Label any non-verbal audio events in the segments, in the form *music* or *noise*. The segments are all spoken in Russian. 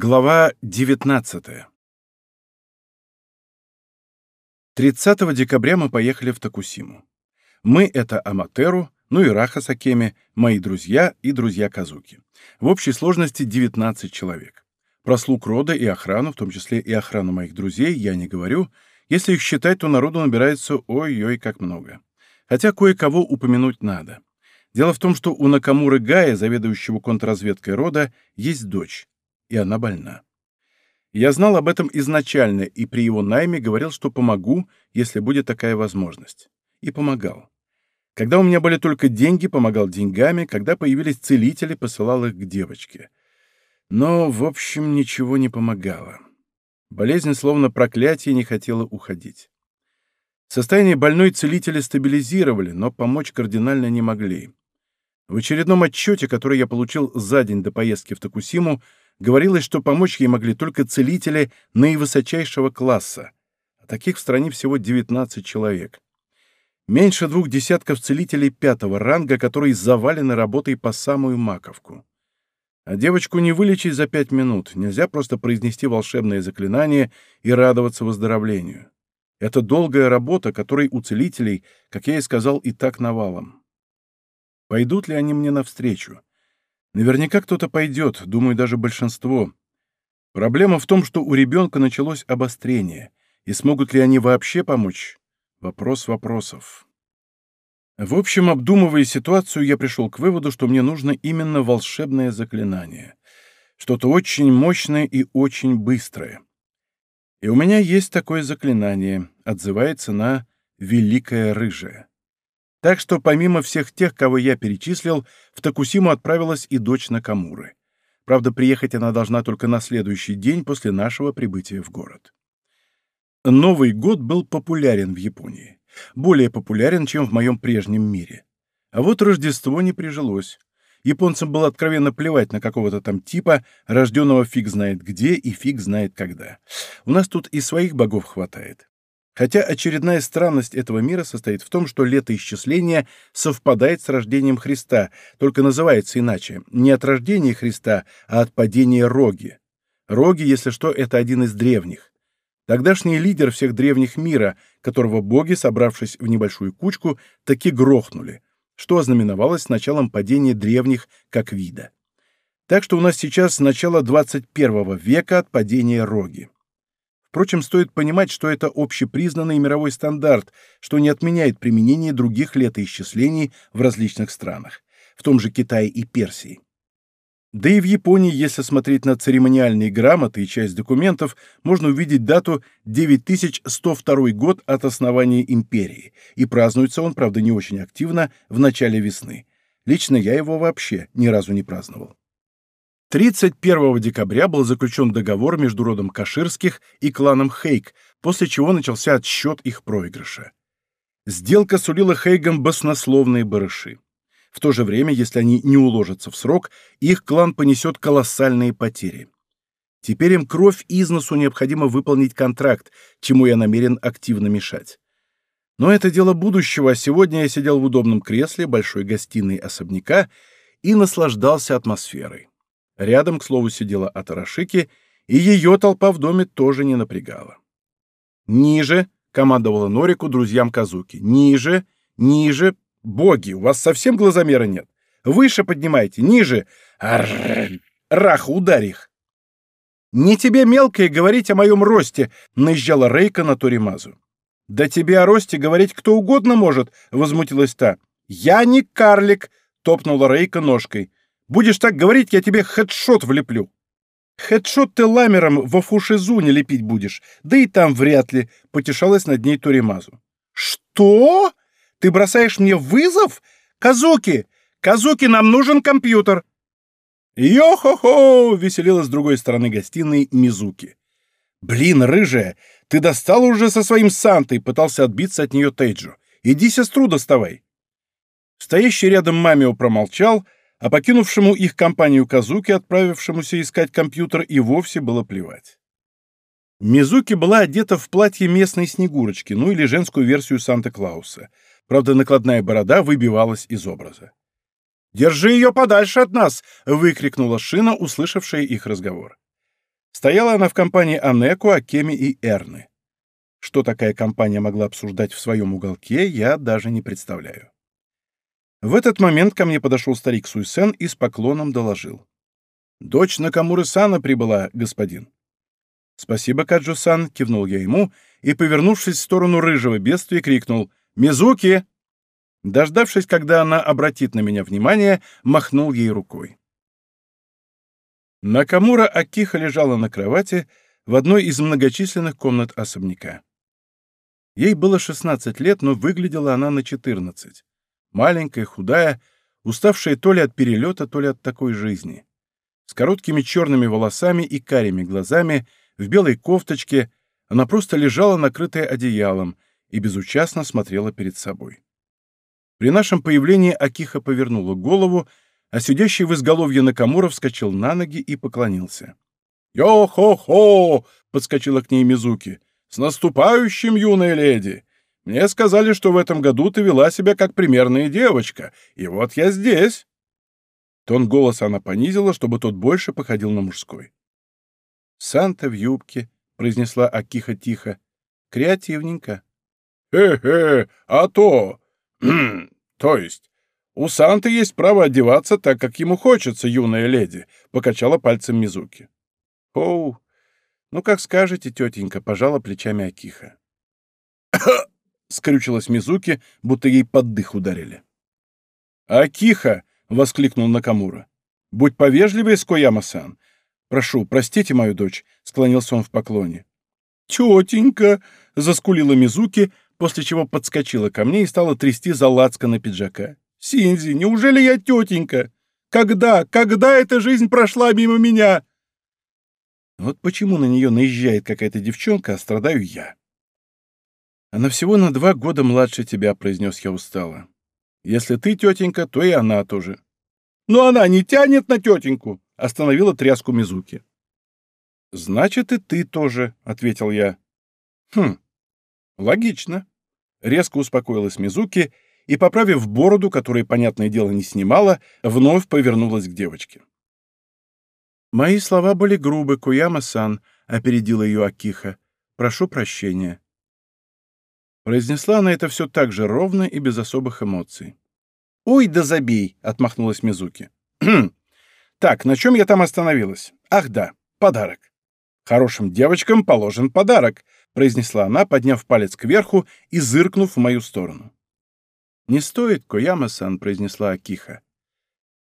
Глава 19 30 декабря мы поехали в Токусиму. Мы — это Аматеру, ну и Раха Сакеми, мои друзья и друзья Казуки. В общей сложности 19 человек. Про слуг рода и охрану, в том числе и охрану моих друзей, я не говорю. Если их считать, то народу набирается ой-ой как много. Хотя кое-кого упомянуть надо. Дело в том, что у Накамуры Гая, заведующего контрразведкой рода, есть дочь и она больна. Я знал об этом изначально и при его найме говорил, что помогу, если будет такая возможность. И помогал. Когда у меня были только деньги, помогал деньгами, когда появились целители, посылал их к девочке. Но, в общем, ничего не помогало. Болезнь, словно проклятие, не хотела уходить. Состояние больной целители стабилизировали, но помочь кардинально не могли. В очередном отчете, который я получил за день до поездки в Токусиму, говорилось, что помочь ей могли только целители наивысочайшего класса, а таких в стране всего 19 человек. Меньше двух десятков целителей пятого ранга, которые завалены работой по самую маковку. А девочку не вылечить за пять минут, нельзя просто произнести волшебное заклинание и радоваться выздоровлению. Это долгая работа, которой у целителей, как я и сказал, и так навалом. Пойдут ли они мне навстречу? Наверняка кто-то пойдет, думаю, даже большинство. Проблема в том, что у ребенка началось обострение, и смогут ли они вообще помочь? Вопрос вопросов. В общем, обдумывая ситуацию, я пришел к выводу, что мне нужно именно волшебное заклинание. Что-то очень мощное и очень быстрое. И у меня есть такое заклинание, отзывается на «Великое Рыжее». Так что помимо всех тех, кого я перечислил, в Токусиму отправилась и дочь Накамуры. Правда, приехать она должна только на следующий день после нашего прибытия в город. Новый год был популярен в Японии. Более популярен, чем в моем прежнем мире. А вот Рождество не прижилось. Японцам было откровенно плевать на какого-то там типа, рожденного фиг знает где и фиг знает когда. У нас тут и своих богов хватает. Хотя очередная странность этого мира состоит в том, что летоисчисление совпадает с рождением Христа, только называется иначе. Не от рождения Христа, а от падения Роги. Роги, если что, это один из древних. Тогдашний лидер всех древних мира, которого боги, собравшись в небольшую кучку, таки грохнули, что ознаменовалось началом падения древних как вида. Так что у нас сейчас начало 21 века от падения Роги. Впрочем, стоит понимать, что это общепризнанный мировой стандарт, что не отменяет применение других летоисчислений в различных странах, в том же Китае и Персии. Да и в Японии, если смотреть на церемониальные грамоты и часть документов, можно увидеть дату 9102 год от основания империи, и празднуется он, правда, не очень активно, в начале весны. Лично я его вообще ни разу не праздновал. 31 декабря был заключен договор между родом Каширских и кланом Хейк, после чего начался отсчет их проигрыша. Сделка сулила Хейгам баснословные барыши. В то же время, если они не уложатся в срок, их клан понесет колоссальные потери. Теперь им кровь из носу необходимо выполнить контракт, чему я намерен активно мешать. Но это дело будущего, а сегодня я сидел в удобном кресле большой гостиной особняка и наслаждался атмосферой. Рядом, к слову, сидела Атарашики, и ее толпа в доме тоже не напрягала. «Ниже!» — командовала Норику друзьям Казуки. «Ниже! Ниже! Боги, у вас совсем глазомера нет? Выше поднимайте! Ниже! Рах, ударь их!» «Не тебе, мелкое, говорить о моем росте!» — наезжала Рейка на Торимазу. «Да тебе о росте говорить кто угодно может!» — возмутилась та. «Я не карлик!» — топнула Рейка ножкой. Будешь так говорить, я тебе хедшот влеплю. Хедшот ты ламером во фушизуне лепить будешь, да и там вряд ли, — потешалась над ней Торимазу. Что? Ты бросаешь мне вызов? Казуки! Казуки, нам нужен компьютер! «Йо-хо-хо!» — веселилась с другой стороны гостиной Мизуки. «Блин, рыжая, ты достала уже со своим Сантой!» — пытался отбиться от нее Тейджо. «Иди сестру доставай!» Стоящий рядом Мамио промолчал, а покинувшему их компанию Казуки, отправившемуся искать компьютер, и вовсе было плевать. Мизуки была одета в платье местной Снегурочки, ну или женскую версию Санта-Клауса. Правда, накладная борода выбивалась из образа. «Держи ее подальше от нас!» — выкрикнула Шина, услышавшая их разговор. Стояла она в компании Анеку, Акеми и Эрны. Что такая компания могла обсуждать в своем уголке, я даже не представляю. В этот момент ко мне подошел старик Суйсен и с поклоном доложил. «Дочь Накамуры-сана прибыла, господин». «Спасибо, Каджу-сан», — кивнул я ему и, повернувшись в сторону рыжего бедствия, крикнул «Мизуки!». Дождавшись, когда она обратит на меня внимание, махнул ей рукой. Накамура Акиха лежала на кровати в одной из многочисленных комнат особняка. Ей было 16 лет, но выглядела она на 14. Маленькая, худая, уставшая то ли от перелета, то ли от такой жизни. С короткими черными волосами и карими глазами, в белой кофточке, она просто лежала, накрытая одеялом, и безучастно смотрела перед собой. При нашем появлении Акиха повернула голову, а сидящий в изголовье Накамура вскочил на ноги и поклонился. «Йо-хо-хо!» — подскочила к ней Мизуки. «С наступающим, юная леди! Мне сказали, что в этом году ты вела себя как примерная девочка, и вот я здесь!» Тон голоса она понизила, чтобы тот больше походил на мужской. «Санта в юбке», — произнесла Акиха тихо. «Креативненько». «Хе-хе, а то... *clears throat* то есть, у Санты есть право одеваться так, как ему хочется, юная леди», — покачала пальцем Мизуки. «Оу, ну как скажете, тетенька», — пожала плечами Акиха. — скрючилась Мизуки, будто ей под дых ударили. «Акиха!» — воскликнул Накамура. «Будь повежливее, Скояма-сан. Прошу, простите мою дочь», — склонился он в поклоне. «Тетенька!» — заскулила Мизуки, после чего подскочила ко мне и стала трясти за на пиджака. «Синзи, неужели я тетенька? Когда, когда эта жизнь прошла мимо меня?» Вот почему на нее наезжает какая-то девчонка, а страдаю я. «Она всего на два года младше тебя», — произнес я устало. «Если ты тетенька, то и она тоже». «Но она не тянет на тетеньку», — остановила тряску Мизуки. «Значит, и ты тоже», — ответил я. «Хм, логично». Резко успокоилась Мизуки и, поправив бороду, которую, понятное дело, не снимала, вновь повернулась к девочке. «Мои слова были грубы, Куяма-сан», — опередила ее Акиха. «Прошу прощения». Произнесла она это все так же ровно и без особых эмоций. «Ой, да забей!» — отмахнулась Мизуки. «Хм. «Так, на чем я там остановилась? Ах да, подарок. Хорошим девочкам положен подарок», — произнесла она, подняв палец кверху и зыркнув в мою сторону. «Не стоит, Кояма-сан», — произнесла Акиха.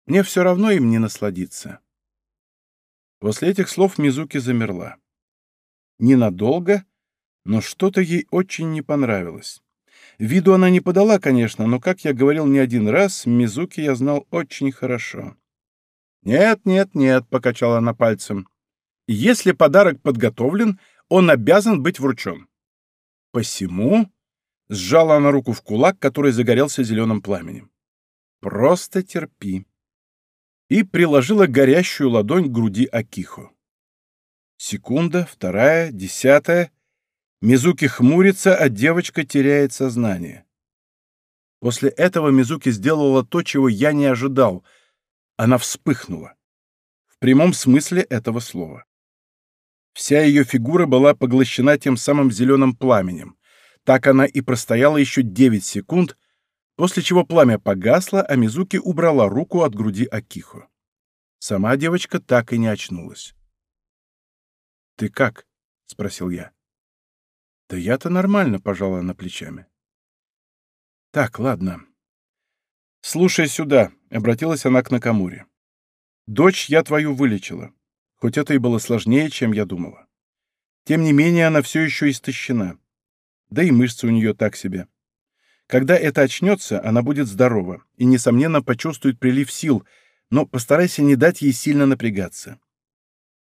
«Мне все равно им не насладиться». После этих слов Мизуки замерла. Ненадолго, но что-то ей очень не понравилось. Виду она не подала, конечно, но, как я говорил не один раз, Мизуки я знал очень хорошо. «Нет, нет, нет», — покачала она пальцем. «Если подарок подготовлен, он обязан быть вручен». «Посему?» — сжала она руку в кулак, который загорелся зеленым пламенем. «Просто терпи». И приложила горящую ладонь к груди Акихо. Секунда, вторая, десятая — Мизуки хмурится, а девочка теряет сознание. После этого Мизуки сделала то, чего я не ожидал. Она вспыхнула. В прямом смысле этого слова. Вся ее фигура была поглощена тем самым зеленым пламенем. Так она и простояла еще 9 секунд, после чего пламя погасло, а Мизуки убрала руку от груди Акихо. Сама девочка так и не очнулась. «Ты как?» — спросил я. Да я-то нормально, пожала она плечами. Так, ладно. Слушай сюда, обратилась она к Накамуре. Дочь я твою вылечила, хоть это и было сложнее, чем я думала. Тем не менее, она все еще истощена. Да и мышцы у нее так себе. Когда это очнется, она будет здорова и, несомненно, почувствует прилив сил, но постарайся не дать ей сильно напрягаться.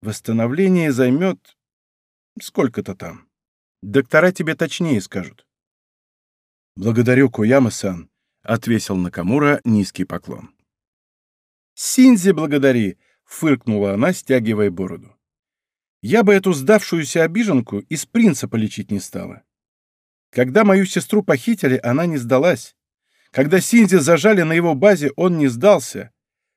Восстановление займет сколько-то там. Доктора тебе точнее скажут. Благодарю, Куяма-сан, — отвесил Накамура низкий поклон. «Синзи благодари!» — фыркнула она, стягивая бороду. «Я бы эту сдавшуюся обиженку из принципа лечить не стала. Когда мою сестру похитили, она не сдалась. Когда Синзи зажали на его базе, он не сдался.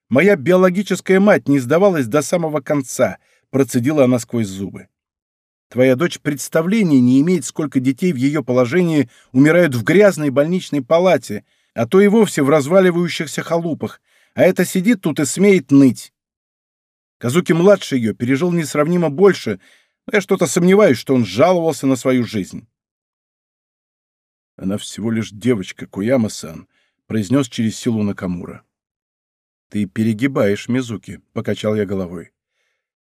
Моя биологическая мать не сдавалась до самого конца», — процедила она сквозь зубы. Твоя дочь представления не имеет, сколько детей в ее положении умирают в грязной больничной палате, а то и вовсе в разваливающихся халупах, а это сидит тут и смеет ныть. Казуки-младший ее пережил несравнимо больше, но я что-то сомневаюсь, что он жаловался на свою жизнь. Она всего лишь девочка, Куяма-сан, произнес через силу Накамура. Ты перегибаешь, Мизуки, покачал я головой.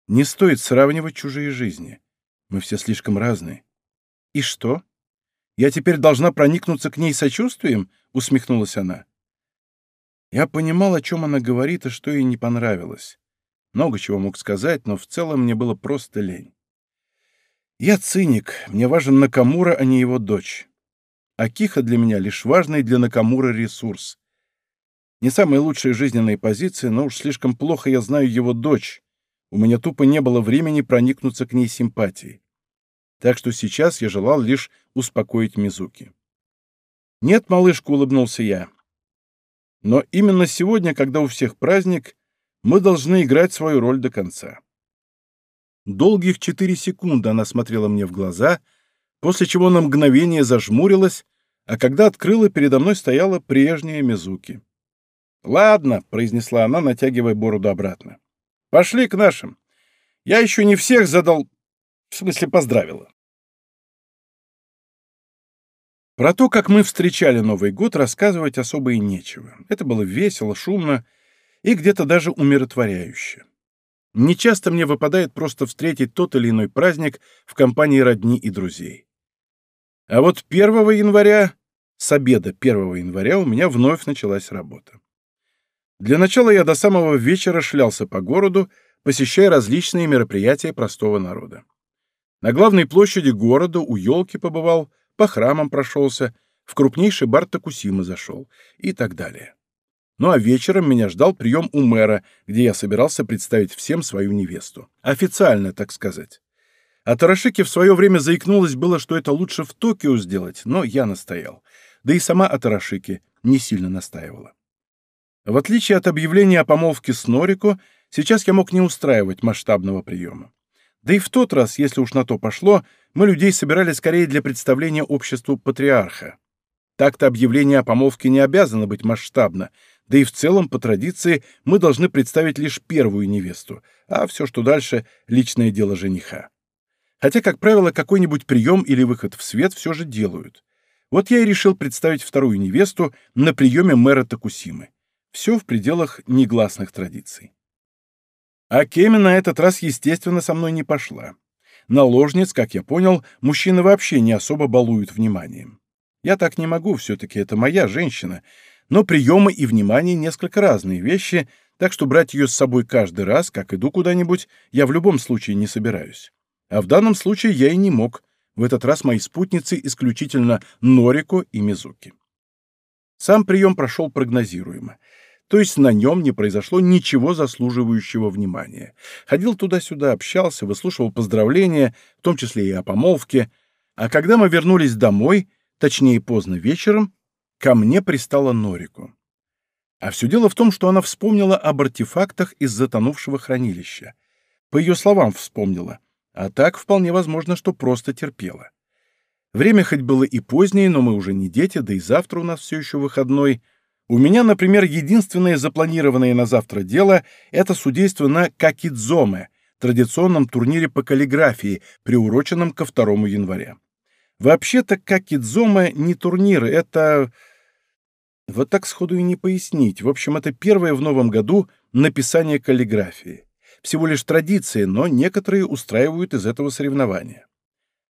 Не стоит сравнивать чужие жизни. Мы все слишком разные. И что? Я теперь должна проникнуться к ней сочувствием? Усмехнулась она. Я понимал, о чем она говорит и что ей не понравилось. Много чего мог сказать, но в целом мне было просто лень. Я циник, мне важен Накамура, а не его дочь. Акиха для меня лишь важный для Накамура ресурс. Не самая лучшая жизненная позиция, но уж слишком плохо я знаю его дочь, у меня тупо не было времени проникнуться к ней симпатией. Так что сейчас я желал лишь успокоить Мизуки. «Нет, малышка», — улыбнулся я. «Но именно сегодня, когда у всех праздник, мы должны играть свою роль до конца». Долгих четыре секунды она смотрела мне в глаза, после чего на мгновение зажмурилась, а когда открыла, передо мной стояла прежняя Мизуки. «Ладно», — произнесла она, натягивая бороду обратно. Пошли к нашим. Я еще не всех задал... В смысле, поздравила. Про то, как мы встречали Новый год, рассказывать особо и нечего. Это было весело, шумно и где-то даже умиротворяюще. Нечасто мне выпадает просто встретить тот или иной праздник в компании родни и друзей. А вот 1 января, с обеда 1 января у меня вновь началась работа. Для начала я до самого вечера шлялся по городу, посещая различные мероприятия простого народа. На главной площади города у елки побывал, по храмам прошелся, в крупнейший бар Токусимы зашел и так далее. Ну а вечером меня ждал прием у мэра, где я собирался представить всем свою невесту. Официально, так сказать. А Тарашики в свое время заикнулась было, что это лучше в Токио сделать, но я настоял. Да и сама Атарашики не сильно настаивала. В отличие от объявления о помолвке с Норико, сейчас я мог не устраивать масштабного приема. Да и в тот раз, если уж на то пошло, мы людей собирали скорее для представления обществу патриарха. Так-то объявление о помолвке не обязано быть масштабно, да и в целом, по традиции, мы должны представить лишь первую невесту, а все, что дальше — личное дело жениха. Хотя, как правило, какой-нибудь прием или выход в свет все же делают. Вот я и решил представить вторую невесту на приеме мэра Токусимы. Все в пределах негласных традиций. А Кеми на этот раз, естественно, со мной не пошла. Наложниц, как я понял, мужчины вообще не особо балуют вниманием. Я так не могу, все-таки это моя женщина, но приемы и внимание несколько разные вещи, так что брать ее с собой каждый раз, как иду куда-нибудь, я в любом случае не собираюсь. А в данном случае я и не мог. В этот раз мои спутницы исключительно Норико и Мизуки. Сам прием прошел прогнозируемо то есть на нем не произошло ничего заслуживающего внимания. Ходил туда-сюда, общался, выслушивал поздравления, в том числе и о помолвке, а когда мы вернулись домой, точнее поздно вечером, ко мне пристала Норику. А все дело в том, что она вспомнила об артефактах из затонувшего хранилища. По ее словам вспомнила, а так вполне возможно, что просто терпела. Время хоть было и позднее, но мы уже не дети, да и завтра у нас все еще выходной — у меня, например, единственное запланированное на завтра дело — это судейство на Какидзоме, традиционном турнире по каллиграфии, приуроченном ко 2 января. Вообще-то Какидзоме не турнир, это... Вот так сходу и не пояснить. В общем, это первое в новом году написание каллиграфии. Всего лишь традиция, но некоторые устраивают из этого соревнования.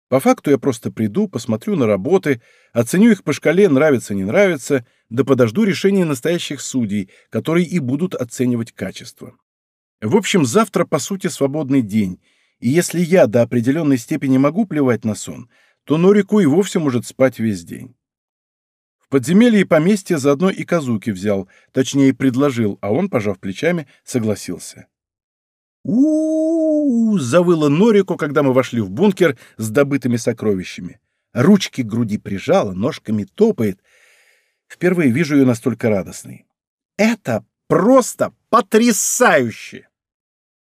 По факту я просто приду, посмотрю на работы, оценю их по шкале «нравится-не нравится», да подожду решения настоящих судей, которые и будут оценивать качество. В общем, завтра, по сути, свободный день, и если я до определенной степени могу плевать на сон, то Норику и вовсе может спать весь день. В подземелье и поместье заодно и Казуки взял, точнее, предложил, а он, пожав плечами, согласился у, -у, -у, завыла Норико, когда мы вошли в бункер с добытыми сокровищами. Ручки к груди прижала, ножками топает. Впервые вижу ее настолько радостной. Это просто потрясающе!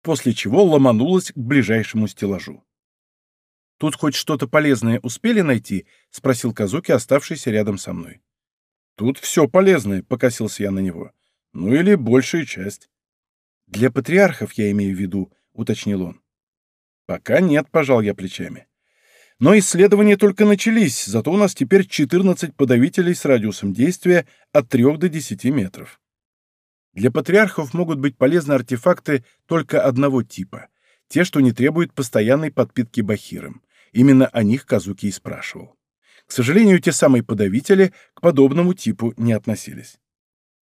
после чего ломанулась к ближайшему стеллажу. «Тут хоть что-то полезное успели найти?» — спросил Казуки, оставшийся рядом со мной. «Тут все полезное», — покосился я на него. «Ну или большая часть». «Для патриархов я имею в виду», — уточнил он. «Пока нет», — пожал я плечами. «Но исследования только начались, зато у нас теперь 14 подавителей с радиусом действия от 3 до 10 метров. Для патриархов могут быть полезны артефакты только одного типа, те, что не требуют постоянной подпитки бахиром. Именно о них Казуки и спрашивал. К сожалению, те самые подавители к подобному типу не относились.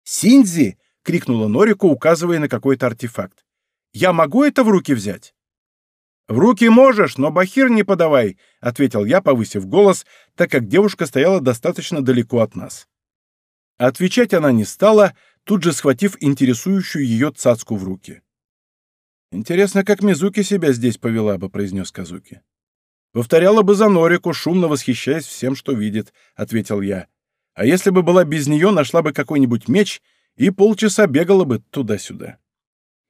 «Синдзи!» — крикнула Норико, указывая на какой-то артефакт. «Я могу это в руки взять?» «В руки можешь, но бахир не подавай», — ответил я, повысив голос, так как девушка стояла достаточно далеко от нас. Отвечать она не стала, тут же схватив интересующую ее цацку в руки. «Интересно, как Мизуки себя здесь повела бы», — произнес Казуки. «Повторяла бы за Норику, шумно восхищаясь всем, что видит», — ответил я. «А если бы была без нее, нашла бы какой-нибудь меч и полчаса бегала бы туда-сюда».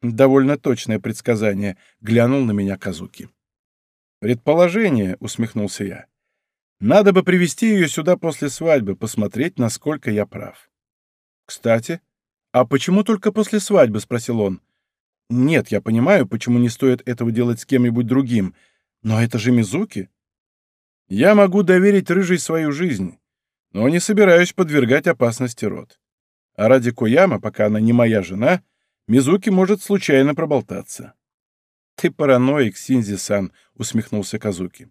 «Довольно точное предсказание», — глянул на меня Казуки. «Предположение», — усмехнулся я. «Надо бы привести ее сюда после свадьбы, посмотреть, насколько я прав». «Кстати, а почему только после свадьбы?» — спросил он. «Нет, я понимаю, почему не стоит этого делать с кем-нибудь другим, но это же Мизуки. Я могу доверить рыжей свою жизнь, но не собираюсь подвергать опасности род. А ради Кояма, пока она не моя жена, Мизуки может случайно проболтаться. «Ты параноик, Синзи-сан», — усмехнулся Казуки.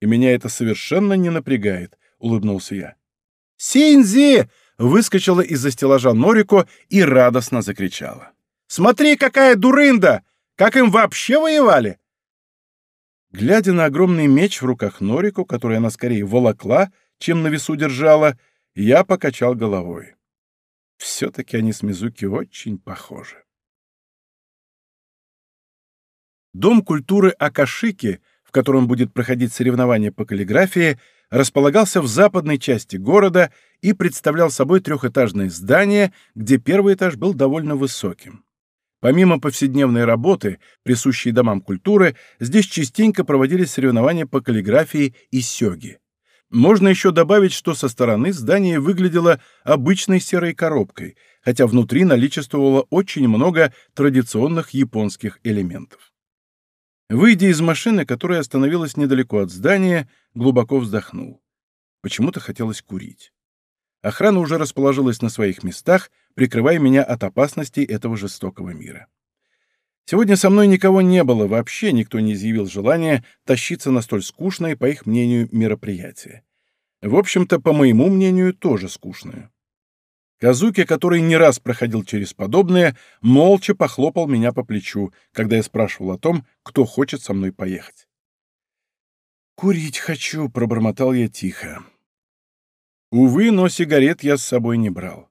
«И меня это совершенно не напрягает», — улыбнулся я. «Синзи!» — выскочила из-за стеллажа Норико и радостно закричала. «Смотри, какая дурында! Как им вообще воевали!» Глядя на огромный меч в руках Норику, который она скорее волокла, чем на весу держала, я покачал головой. Все-таки они с Мизуки очень похожи. Дом культуры Акашики, в котором будет проходить соревнование по каллиграфии, располагался в западной части города и представлял собой трехэтажное здание, где первый этаж был довольно высоким. Помимо повседневной работы, присущей домам культуры, здесь частенько проводились соревнования по каллиграфии и сёги. Можно еще добавить, что со стороны здание выглядело обычной серой коробкой, хотя внутри наличествовало очень много традиционных японских элементов. Выйдя из машины, которая остановилась недалеко от здания, глубоко вздохнул. Почему-то хотелось курить. Охрана уже расположилась на своих местах, прикрывая меня от опасностей этого жестокого мира. Сегодня со мной никого не было, вообще никто не изъявил желания тащиться на столь скучное, по их мнению, мероприятие. В общем-то, по моему мнению, тоже скучное. Казуки, который не раз проходил через подобное, молча похлопал меня по плечу, когда я спрашивал о том, кто хочет со мной поехать. «Курить хочу», — пробормотал я тихо. Увы, но сигарет я с собой не брал.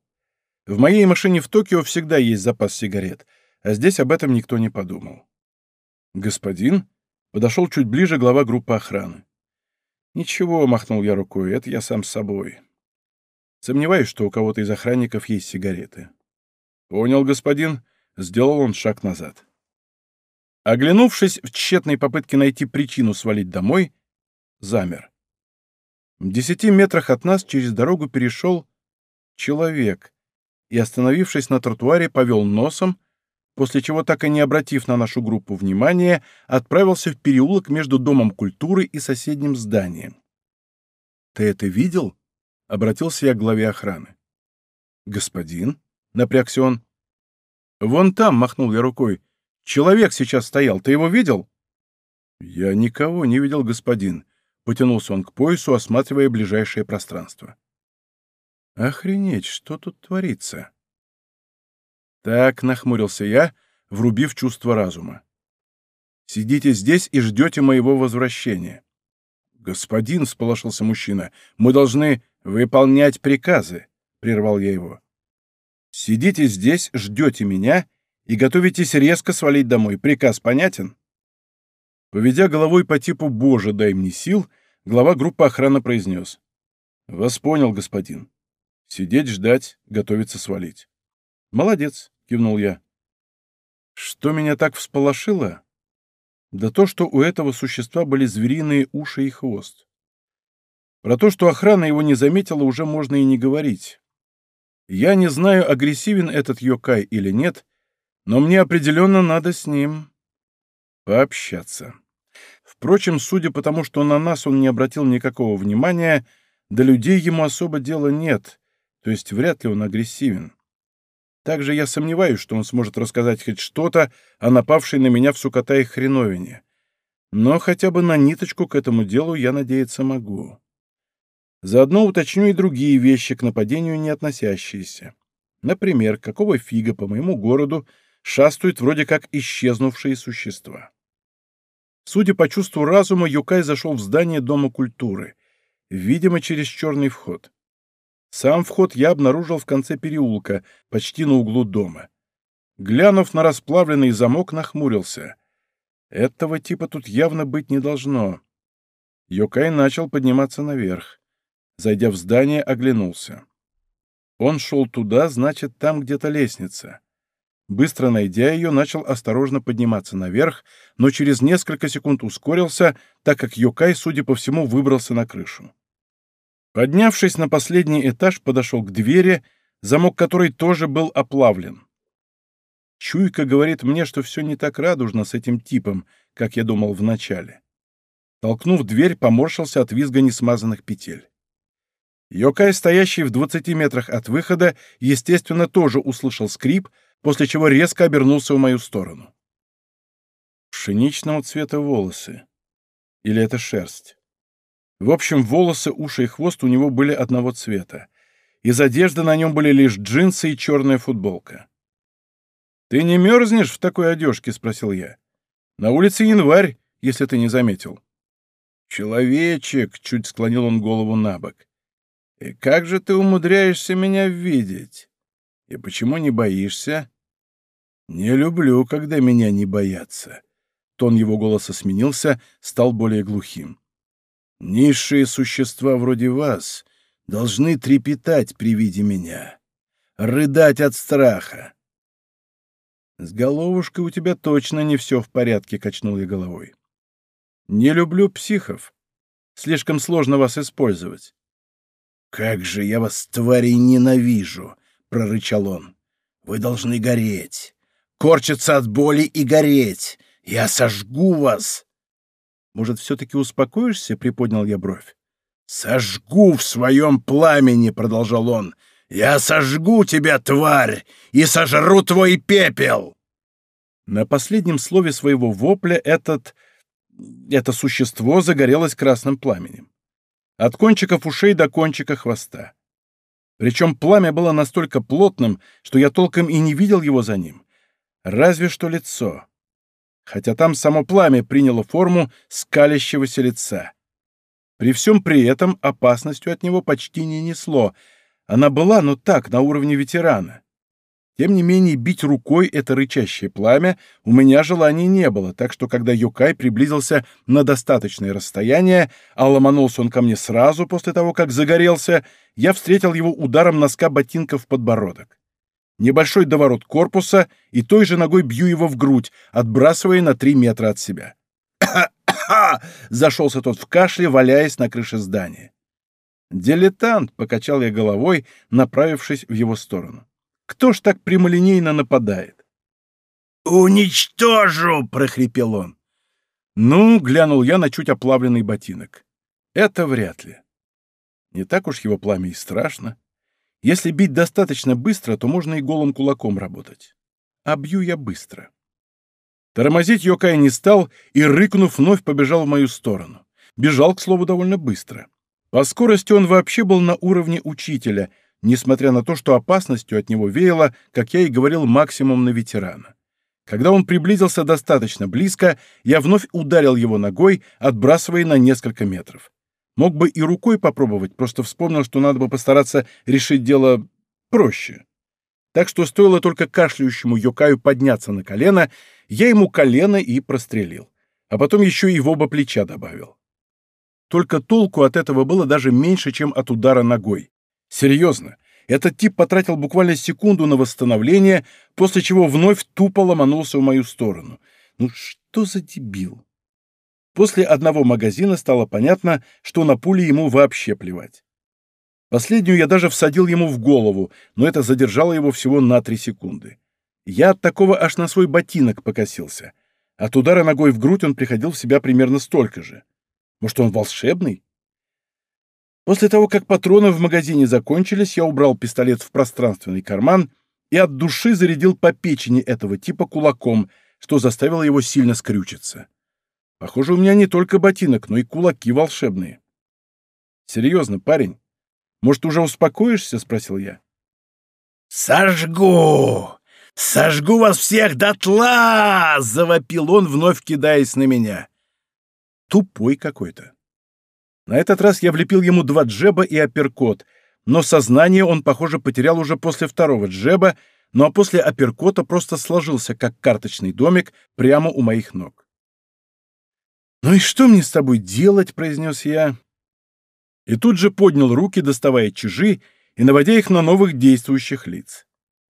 В моей машине в Токио всегда есть запас сигарет, а здесь об этом никто не подумал. «Господин?» — подошел чуть ближе глава группы охраны. «Ничего», — махнул я рукой, — «это я сам с собой. Сомневаюсь, что у кого-то из охранников есть сигареты». «Понял, господин», — сделал он шаг назад. Оглянувшись в тщетной попытке найти причину свалить домой, замер. В десяти метрах от нас через дорогу перешел человек, и, остановившись на тротуаре, повел носом, после чего, так и не обратив на нашу группу внимания, отправился в переулок между Домом культуры и соседним зданием. «Ты это видел?» — обратился я к главе охраны. «Господин?» — напрягся он. «Вон там», — махнул я рукой. «Человек сейчас стоял. Ты его видел?» «Я никого не видел, господин», — потянулся он к поясу, осматривая ближайшее пространство. Охренеть, что тут творится? Так, нахмурился я, врубив чувство разума. Сидите здесь и ждете моего возвращения. Господин, — сполошился мужчина, — мы должны выполнять приказы, — прервал я его. Сидите здесь, ждете меня и готовитесь резко свалить домой. Приказ понятен? Поведя головой по типу «Боже, дай мне сил», глава группы охраны произнес. «Вас понял, господин. Сидеть, ждать, готовиться свалить. «Молодец», — кивнул я. Что меня так всполошило? Да то, что у этого существа были звериные уши и хвост. Про то, что охрана его не заметила, уже можно и не говорить. Я не знаю, агрессивен этот Йокай или нет, но мне определенно надо с ним пообщаться. Впрочем, судя по тому, что на нас он не обратил никакого внимания, до людей ему особо дела нет, то есть вряд ли он агрессивен. Также я сомневаюсь, что он сможет рассказать хоть что-то о напавшей на меня в Сукатае хреновине. Но хотя бы на ниточку к этому делу я надеяться могу. Заодно уточню и другие вещи, к нападению не относящиеся. Например, какого фига по моему городу шастают вроде как исчезнувшие существа. Судя по чувству разума, Юкай зашел в здание Дома культуры, видимо, через черный вход. Сам вход я обнаружил в конце переулка, почти на углу дома. Глянув на расплавленный замок, нахмурился. Этого типа тут явно быть не должно. Йокай начал подниматься наверх. Зайдя в здание, оглянулся. Он шел туда, значит, там где-то лестница. Быстро найдя ее, начал осторожно подниматься наверх, но через несколько секунд ускорился, так как Йокай, судя по всему, выбрался на крышу. Поднявшись на последний этаж, подошел к двери, замок которой тоже был оплавлен. Чуйка говорит мне, что все не так радужно с этим типом, как я думал вначале. Толкнув дверь, поморщился от визга несмазанных петель. Йокай, стоящий в двадцати метрах от выхода, естественно, тоже услышал скрип, после чего резко обернулся в мою сторону. Пшеничного цвета волосы. Или это шерсть? В общем, волосы, уши и хвост у него были одного цвета. Из одежды на нем были лишь джинсы и черная футболка. «Ты не мерзнешь в такой одежке?» — спросил я. «На улице январь, если ты не заметил». «Человечек!» — чуть склонил он голову на бок. «И как же ты умудряешься меня видеть? И почему не боишься?» «Не люблю, когда меня не боятся». Тон его голоса сменился, стал более глухим. Низшие существа вроде вас должны трепетать при виде меня, рыдать от страха. С головушкой у тебя точно не все в порядке, качнул я головой. Не люблю психов. Слишком сложно вас использовать. Как же я вас, твари, ненавижу, прорычал он. Вы должны гореть, корчиться от боли и гореть. Я сожгу вас. Может, все-таки успокоишься?» — приподнял я бровь. «Сожгу в своем пламени!» — продолжал он. «Я сожгу тебя, тварь, и сожру твой пепел!» На последнем слове своего вопля этот... это существо загорелось красным пламенем. От кончиков ушей до кончика хвоста. Причем пламя было настолько плотным, что я толком и не видел его за ним. Разве что лицо хотя там само пламя приняло форму скалящегося лица. При всем при этом опасностью от него почти не несло. Она была, но так, на уровне ветерана. Тем не менее, бить рукой это рычащее пламя у меня желания не было, так что, когда Юкай приблизился на достаточное расстояние, а ломанулся он ко мне сразу после того, как загорелся, я встретил его ударом носка ботинка в подбородок небольшой доворот корпуса и той же ногой бью его в грудь, отбрасывая на три метра от себя. *coughs* Зашелся тот в кашле, валяясь на крыше здания. «Дилетант!» — покачал я головой, направившись в его сторону. «Кто ж так прямолинейно нападает?» «Уничтожу!» — прохрипел он. «Ну», — глянул я на чуть оплавленный ботинок. «Это вряд ли. Не так уж его пламя и страшно. Если бить достаточно быстро, то можно и голым кулаком работать. А бью я быстро. Тормозить Йокай не стал и, рыкнув, вновь побежал в мою сторону. Бежал, к слову, довольно быстро. По скорости он вообще был на уровне учителя, несмотря на то, что опасностью от него веяло, как я и говорил, максимум на ветерана. Когда он приблизился достаточно близко, я вновь ударил его ногой, отбрасывая на несколько метров. Мог бы и рукой попробовать, просто вспомнил, что надо бы постараться решить дело проще. Так что стоило только кашляющему Йокаю подняться на колено, я ему колено и прострелил. А потом еще и в оба плеча добавил. Только толку от этого было даже меньше, чем от удара ногой. Серьезно, Этот тип потратил буквально секунду на восстановление, после чего вновь тупо ломанулся в мою сторону. Ну что за дебил? После одного магазина стало понятно, что на пули ему вообще плевать. Последнюю я даже всадил ему в голову, но это задержало его всего на три секунды. Я от такого аж на свой ботинок покосился. От удара ногой в грудь он приходил в себя примерно столько же. Может, он волшебный? После того, как патроны в магазине закончились, я убрал пистолет в пространственный карман и от души зарядил по печени этого типа кулаком, что заставило его сильно скрючиться. Похоже, у меня не только ботинок, но и кулаки волшебные. «Серьезно, парень? Может, уже успокоишься?» — спросил я. «Сожгу! Сожгу вас всех дотла!» — завопил он, вновь кидаясь на меня. Тупой какой-то. На этот раз я влепил ему два джеба и апперкот, но сознание он, похоже, потерял уже после второго джеба, ну а после апперкота просто сложился, как карточный домик, прямо у моих ног. «Ну и что мне с тобой делать?» — произнес я. И тут же поднял руки, доставая чужи и наводя их на новых действующих лиц.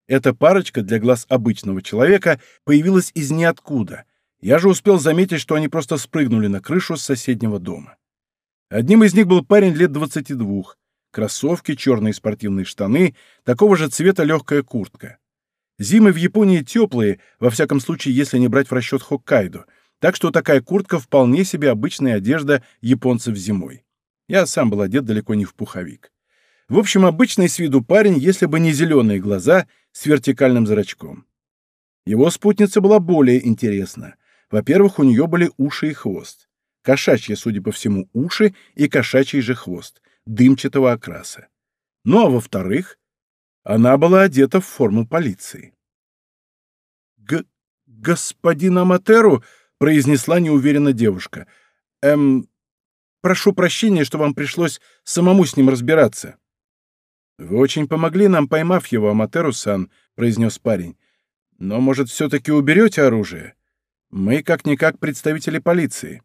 Эта парочка для глаз обычного человека появилась из ниоткуда. Я же успел заметить, что они просто спрыгнули на крышу с соседнего дома. Одним из них был парень лет 22. Кроссовки, черные спортивные штаны, такого же цвета легкая куртка. Зимы в Японии теплые, во всяком случае, если не брать в расчет Хоккайдо, так что такая куртка вполне себе обычная одежда японцев зимой. Я сам был одет далеко не в пуховик. В общем, обычный с виду парень, если бы не зеленые глаза с вертикальным зрачком. Его спутница была более интересна. Во-первых, у нее были уши и хвост кошачьи, судя по всему, уши и кошачий же хвост, дымчатого окраса. Ну а во-вторых, она была одета в форму полиции. «Г... господин Аматеру», — произнесла неуверенно девушка, — «эм, прошу прощения, что вам пришлось самому с ним разбираться». «Вы очень помогли нам, поймав его, Аматеру-сан», — произнес парень. «Но, может, все-таки уберете оружие? Мы, как-никак, представители полиции».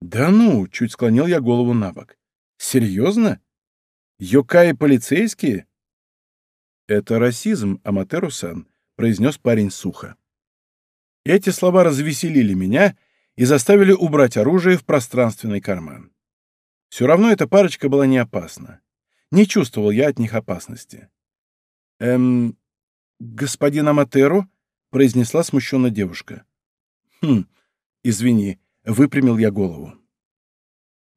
«Да ну!» — чуть склонил я голову на бок. «Серьезно? Йокаи полицейские?» «Это расизм, Аматеру-сан», — произнес парень сухо. Эти слова развеселили меня и заставили убрать оружие в пространственный карман. Все равно эта парочка была не опасна. Не чувствовал я от них опасности. «Эм, господин Аматеру?» — произнесла смущенно девушка. «Хм, извини, Выпрямил я голову.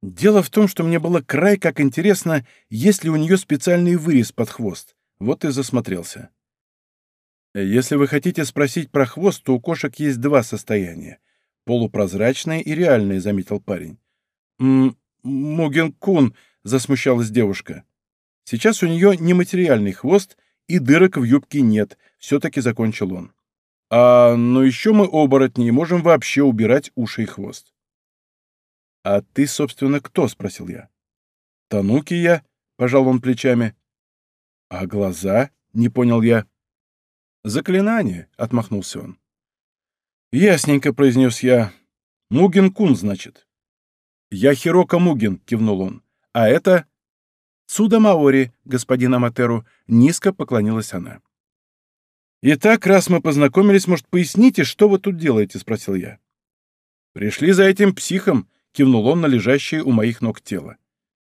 Дело в том, что мне было край как интересно, есть ли у нее специальный вырез под хвост. Вот и засмотрелся. Если вы хотите спросить про хвост, то у кошек есть два состояния. Полупрозрачное и реальное, заметил парень. «М Муген-кун», — засмущалась девушка. Сейчас у нее нематериальный хвост, и дырок в юбке нет, все-таки закончил он. А, но еще мы, оборотни, можем вообще убирать уши и хвост. «А ты, собственно, кто?» — спросил я. «Тануки я», — пожал он плечами. «А глаза?» — не понял я. «Заклинание», — отмахнулся он. «Ясненько», — произнес я. «Мугин-кун, значит». «Я Хирока Мугин», — кивнул он. «А это...» «Суда Маори, господин Аматеру», — низко поклонилась она. «Итак, раз мы познакомились, может, поясните, что вы тут делаете?» — спросил я. «Пришли за этим психом», — кивнул он на лежащее у моих ног тело.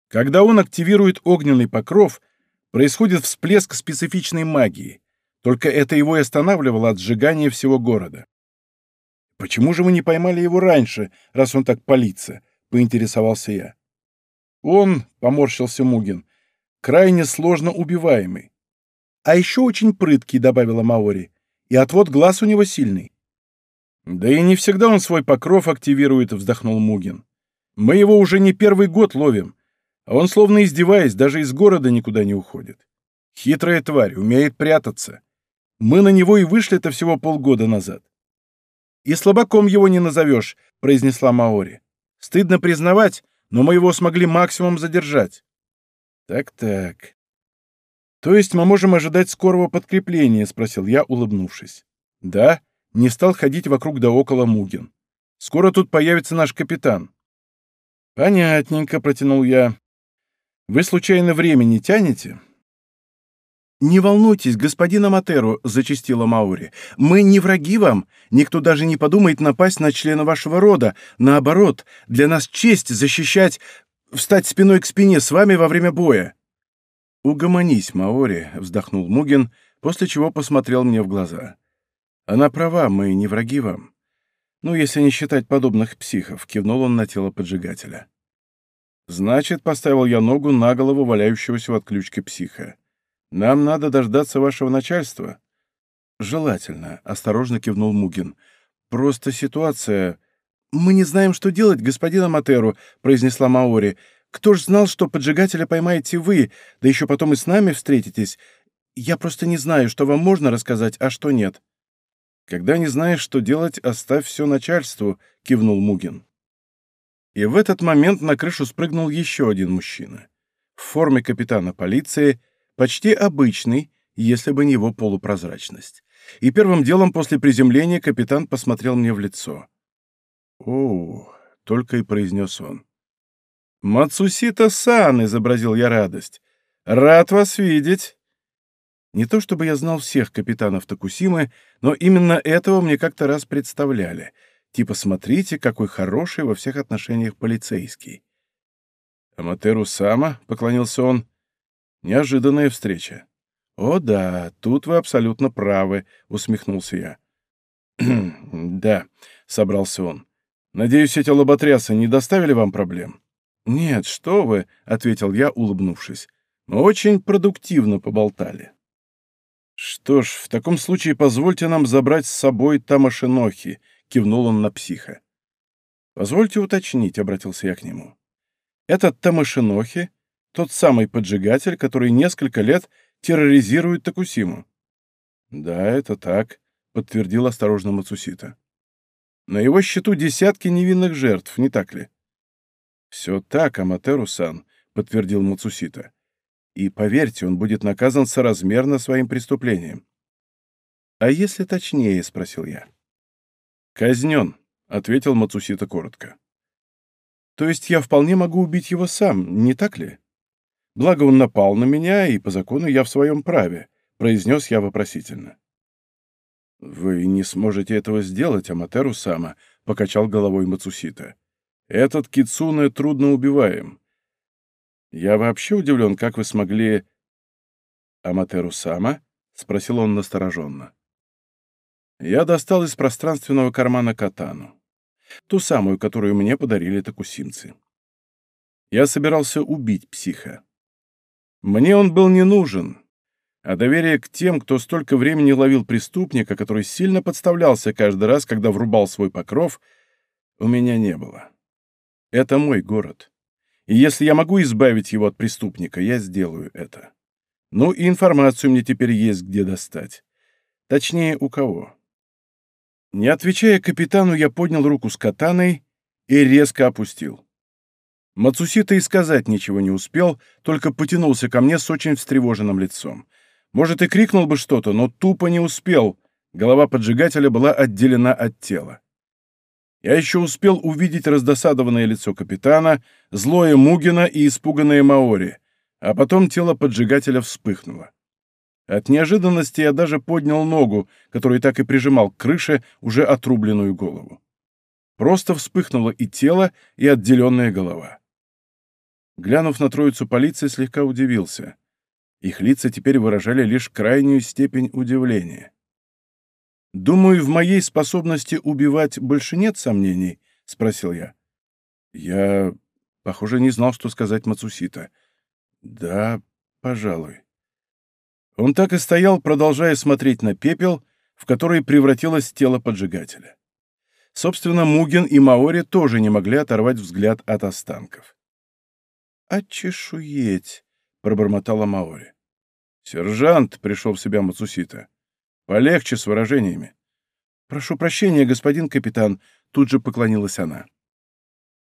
«Когда он активирует огненный покров, происходит всплеск специфичной магии. Только это его и останавливало от сжигания всего города». «Почему же вы не поймали его раньше, раз он так палится?» — поинтересовался я. «Он», — поморщился Мугин, — «крайне сложно убиваемый. А еще очень прыткий, добавила Маори. И отвод глаз у него сильный. Да и не всегда он свой покров активирует, вздохнул Мугин. Мы его уже не первый год ловим, а он, словно издеваясь, даже из города никуда не уходит. Хитрая тварь, умеет прятаться. Мы на него и вышли-то всего полгода назад. «И слабаком его не назовешь», — произнесла Маори. «Стыдно признавать, но мы его смогли максимум задержать». «Так-так. «То есть мы можем ожидать скорого подкрепления?» — спросил я, улыбнувшись. «Да, не стал ходить вокруг да около Мугин. Скоро тут появится наш капитан». «Понятненько», — протянул я. «Вы случайно время не тянете?» «Не волнуйтесь, господин Аматеру», — зачастила Маури. «Мы не враги вам. Никто даже не подумает напасть на члена вашего рода. Наоборот, для нас честь защищать... встать спиной к спине с вами во время боя». «Угомонись, Маори», — вздохнул Мугин, после чего посмотрел мне в глаза. «Она права, мы не враги вам. Ну, если не считать подобных психов», — кивнул он на тело поджигателя. «Значит, поставил я ногу на голову валяющегося в отключке психа. Нам надо дождаться вашего начальства». «Желательно», — осторожно кивнул Мугин. «Просто ситуация...» «Мы не знаем, что делать, господин Аматеру», — произнесла Маори. «Кто ж знал, что поджигателя поймаете вы, да еще потом и с нами встретитесь? Я просто не знаю, что вам можно рассказать, а что нет». «Когда не знаешь, что делать, оставь все начальству», — кивнул Мугин. И в этот момент на крышу спрыгнул еще один мужчина. В форме капитана полиции, почти обычный, если бы не его полупрозрачность. И первым делом после приземления капитан посмотрел мне в лицо. «О, — только и произнес он. «Мацусита-сан!» — изобразил я радость. «Рад вас видеть!» Не то чтобы я знал всех капитанов Токусимы, но именно этого мне как-то раз представляли. Типа, смотрите, какой хороший во всех отношениях полицейский. «Аматеру Сама», — поклонился он, — «неожиданная встреча». «О да, тут вы абсолютно правы», — усмехнулся я. *clears throat* «Да», — собрался он. «Надеюсь, эти лоботрясы не доставили вам проблем?» «Нет, что вы», — ответил я, улыбнувшись. «Мы очень продуктивно поболтали». «Что ж, в таком случае позвольте нам забрать с собой Тамашинохи», — кивнул он на психа. «Позвольте уточнить», — обратился я к нему. «Этот Тамашинохи — тот самый поджигатель, который несколько лет терроризирует Такусиму». «Да, это так», — подтвердил осторожно Мацусита. «На его счету десятки невинных жертв, не так ли?» «Все так, Аматеру-сан», — подтвердил Мацусита. И, поверьте, он будет наказан соразмерно своим преступлением. «А если точнее?» — спросил я. «Казнен», — ответил Мацусита коротко. «То есть я вполне могу убить его сам, не так ли? Благо он напал на меня, и по закону я в своем праве», — произнес я вопросительно. «Вы не сможете этого сделать, Аматеру Сама», — покачал головой Мацусита. «Этот кицуне трудно убиваем. «Я вообще удивлен, как вы смогли...» «Аматеру Сама?» — спросил он настороженно. Я достал из пространственного кармана катану. Ту самую, которую мне подарили такусимцы. Я собирался убить психа. Мне он был не нужен, а доверие к тем, кто столько времени ловил преступника, который сильно подставлялся каждый раз, когда врубал свой покров, у меня не было. Это мой город. И если я могу избавить его от преступника, я сделаю это. Ну и информацию мне теперь есть где достать. Точнее, у кого. Не отвечая капитану, я поднял руку с катаной и резко опустил. Мацусита и сказать ничего не успел, только потянулся ко мне с очень встревоженным лицом. Может, и крикнул бы что-то, но тупо не успел. Голова поджигателя была отделена от тела. Я еще успел увидеть раздосадованное лицо капитана, злое Мугина и испуганное Маори, а потом тело поджигателя вспыхнуло. От неожиданности я даже поднял ногу, которую так и прижимал к крыше уже отрубленную голову. Просто вспыхнуло и тело, и отделенная голова. Глянув на троицу полиции, слегка удивился. Их лица теперь выражали лишь крайнюю степень удивления. «Думаю, в моей способности убивать больше нет сомнений?» — спросил я. «Я, похоже, не знал, что сказать Мацусита. Да, пожалуй». Он так и стоял, продолжая смотреть на пепел, в который превратилось тело поджигателя. Собственно, Мугин и Маори тоже не могли оторвать взгляд от останков. «Очешуеть!» — пробормотала Маори. «Сержант!» — пришел в себя Мацусита. Полегче с выражениями. «Прошу прощения, господин капитан», — тут же поклонилась она.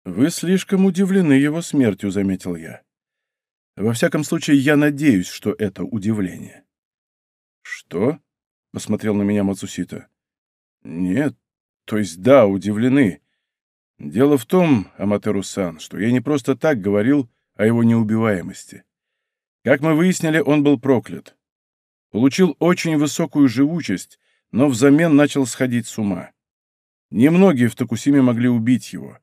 «Вы слишком удивлены его смертью», — заметил я. «Во всяком случае, я надеюсь, что это удивление». «Что?» — посмотрел на меня Мацусита. «Нет, то есть да, удивлены. Дело в том, Аматеру-сан, что я не просто так говорил о его неубиваемости. Как мы выяснили, он был проклят. Получил очень высокую живучесть, но взамен начал сходить с ума. Немногие в Токусиме могли убить его.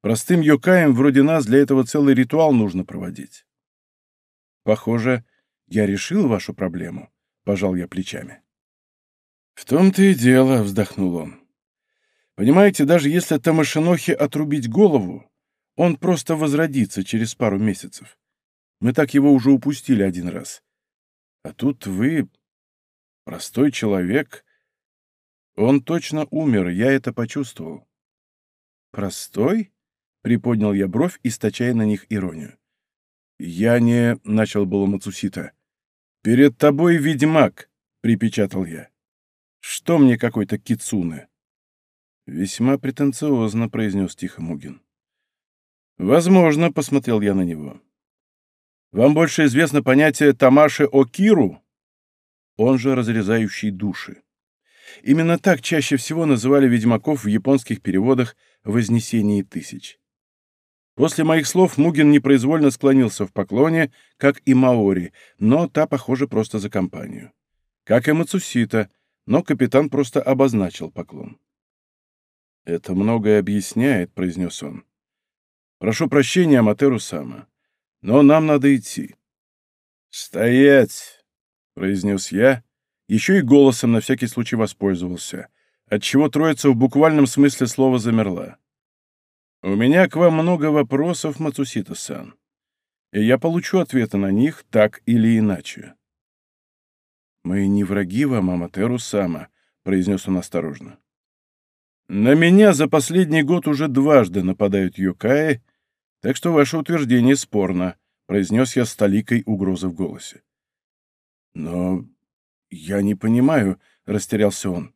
Простым йокаем вроде нас для этого целый ритуал нужно проводить. Похоже, я решил вашу проблему, — пожал я плечами. В том-то и дело, — вздохнул он. Понимаете, даже если Тамашинохи отрубить голову, он просто возродится через пару месяцев. Мы так его уже упустили один раз. А тут вы, простой человек, он точно умер, я это почувствовал. Простой? Приподнял я бровь, источая на них иронию. Я не... — начал было Мацусита. Перед тобой ведьмак, — припечатал я. Что мне какой-то кицуне? Весьма претенциозно, — произнес тихо Мугин. Возможно, — посмотрел я на него. Вам больше известно понятие Тамаши Окиру, он же разрезающий души. Именно так чаще всего называли ведьмаков в японских переводах «Вознесение тысяч». После моих слов Мугин непроизвольно склонился в поклоне, как и Маори, но та, похоже, просто за компанию. Как и Мацусита, но капитан просто обозначил поклон. «Это многое объясняет», — произнес он. «Прошу прощения, Аматеру Сама, но нам надо идти». «Стоять!» — произнес я, еще и голосом на всякий случай воспользовался, отчего троица в буквальном смысле слова замерла. «У меня к вам много вопросов, Мацусита-сан, и я получу ответы на них так или иначе». «Мы не враги вам, Аматеру-сама», — произнес он осторожно. «На меня за последний год уже дважды нападают Йокаи, так что ваше утверждение спорно», — произнес я с толикой угрозы в голосе. «Но «Я не понимаю», — растерялся он.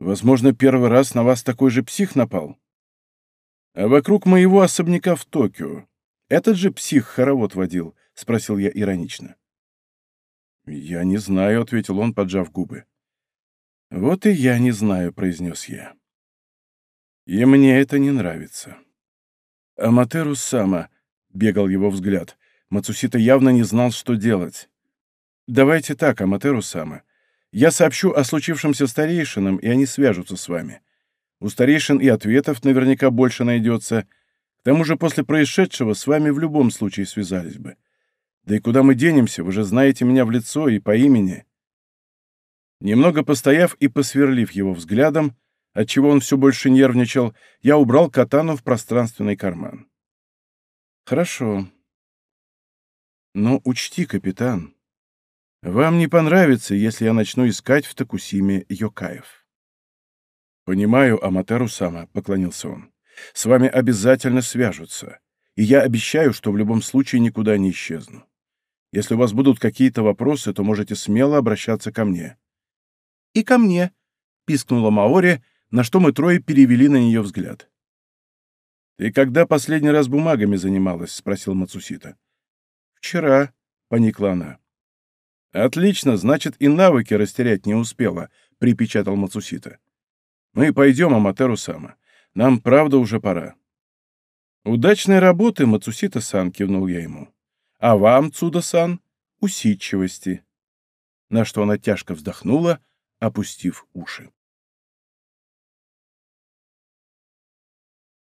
«Возможно, первый раз на вас такой же псих напал?» «А вокруг моего особняка в Токио этот же псих хоровод водил?» — спросил я иронично. «Я не знаю», — ответил он, поджав губы. «Вот и я не знаю», — произнес я. «И мне это не нравится». «Аматеру Сама», — бегал его взгляд. Мацусита явно не знал, что делать. «Давайте так, Аматеру Сама. Я сообщу о случившемся старейшинам, и они свяжутся с вами. У старейшин и ответов наверняка больше найдется. К тому же после происшедшего с вами в любом случае связались бы. Да и куда мы денемся, вы же знаете меня в лицо и по имени». Немного постояв и посверлив его взглядом, отчего он все больше нервничал, я убрал катану в пространственный карман. «Хорошо. Но учти, капитан, вам не понравится, если я начну искать в Токусиме Йокаев. Понимаю, Аматеру Сама, поклонился он. С вами обязательно свяжутся. И я обещаю, что в любом случае никуда не исчезну. Если у вас будут какие-то вопросы, то можете смело обращаться ко мне. И ко мне, пискнула Маори, на что мы трое перевели на нее взгляд. «Ты когда последний раз бумагами занималась?» — спросил Мацусита. «Вчера», — поникла она. «Отлично, значит, и навыки растерять не успела», — припечатал Мацусита. «Мы пойдем, Аматеру Сама. Нам, правда, уже пора». «Удачной работы, Мацусита-сан», — кивнул я ему. «А вам, Цуда-сан, усидчивости». На что она тяжко вздохнула, опустив уши.